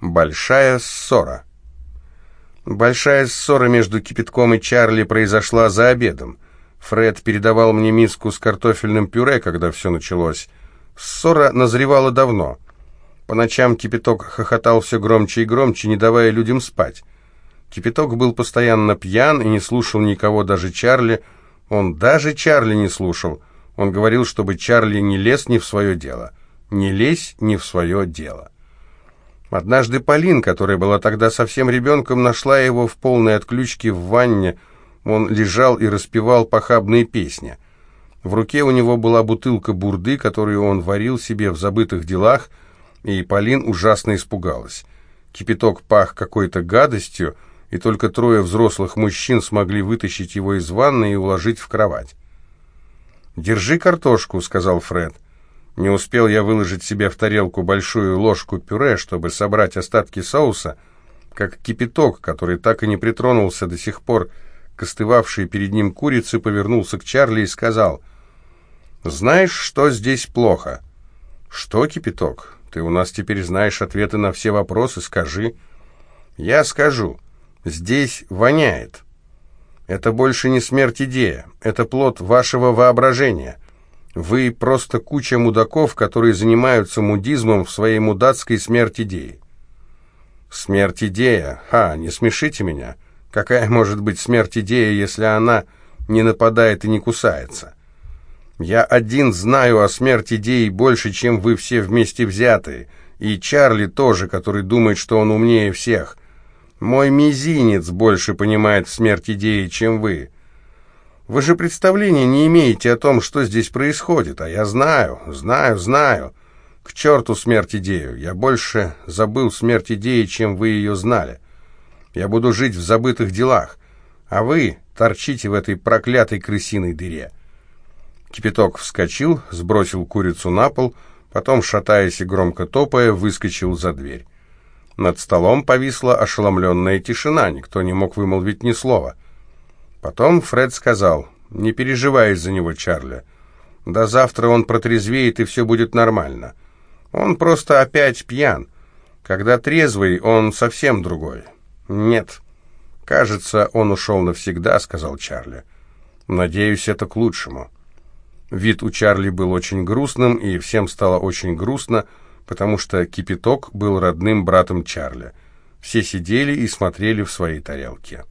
Большая ссора. Большая ссора между Кипятком и Чарли произошла за обедом. Фред передавал мне миску с картофельным пюре, когда все началось. Ссора назревала давно. По ночам Кипяток хохотал все громче и громче, не давая людям спать. Кипяток был постоянно пьян и не слушал никого, даже Чарли. Он даже Чарли не слушал. Он говорил, чтобы Чарли не лез не в свое дело. Не лезь не в свое дело. Однажды Полин, которая была тогда совсем ребенком, нашла его в полной отключке в ванне. Он лежал и распевал похабные песни. В руке у него была бутылка бурды, которую он варил себе в забытых делах, и Полин ужасно испугалась. Кипяток пах какой-то гадостью, и только трое взрослых мужчин смогли вытащить его из ванны и уложить в кровать. «Держи картошку», — сказал Фред. Не успел я выложить себе в тарелку большую ложку пюре, чтобы собрать остатки соуса, как кипяток, который так и не притронулся до сих пор к остывавшей перед ним курице, повернулся к Чарли и сказал, «Знаешь, что здесь плохо?» «Что, кипяток? Ты у нас теперь знаешь ответы на все вопросы, скажи». «Я скажу. Здесь воняет». Это больше не смерть идея, это плод вашего воображения. Вы просто куча мудаков, которые занимаются мудизмом в своей мудацкой смерть-идеи. Смерть-идея? Ха, не смешите меня. Какая может быть смерть-идея, если она не нападает и не кусается? Я один знаю о смерти идеи больше, чем вы все вместе взятые. И Чарли тоже, который думает, что он умнее всех. Мой мизинец больше понимает в смерть идеи, чем вы. Вы же представления не имеете о том, что здесь происходит, а я знаю, знаю, знаю. К черту смерть идею. Я больше забыл смерть идеи, чем вы ее знали. Я буду жить в забытых делах, а вы торчите в этой проклятой крысиной дыре. Кипяток вскочил, сбросил курицу на пол, потом, шатаясь и громко топая, выскочил за дверь. Над столом повисла ошеломленная тишина, никто не мог вымолвить ни слова — Потом Фред сказал, «Не переживай из-за него, Чарли. До завтра он протрезвеет, и все будет нормально. Он просто опять пьян. Когда трезвый, он совсем другой». «Нет, кажется, он ушел навсегда», — сказал Чарли. «Надеюсь, это к лучшему». Вид у Чарли был очень грустным, и всем стало очень грустно, потому что Кипяток был родным братом Чарли. Все сидели и смотрели в свои тарелки.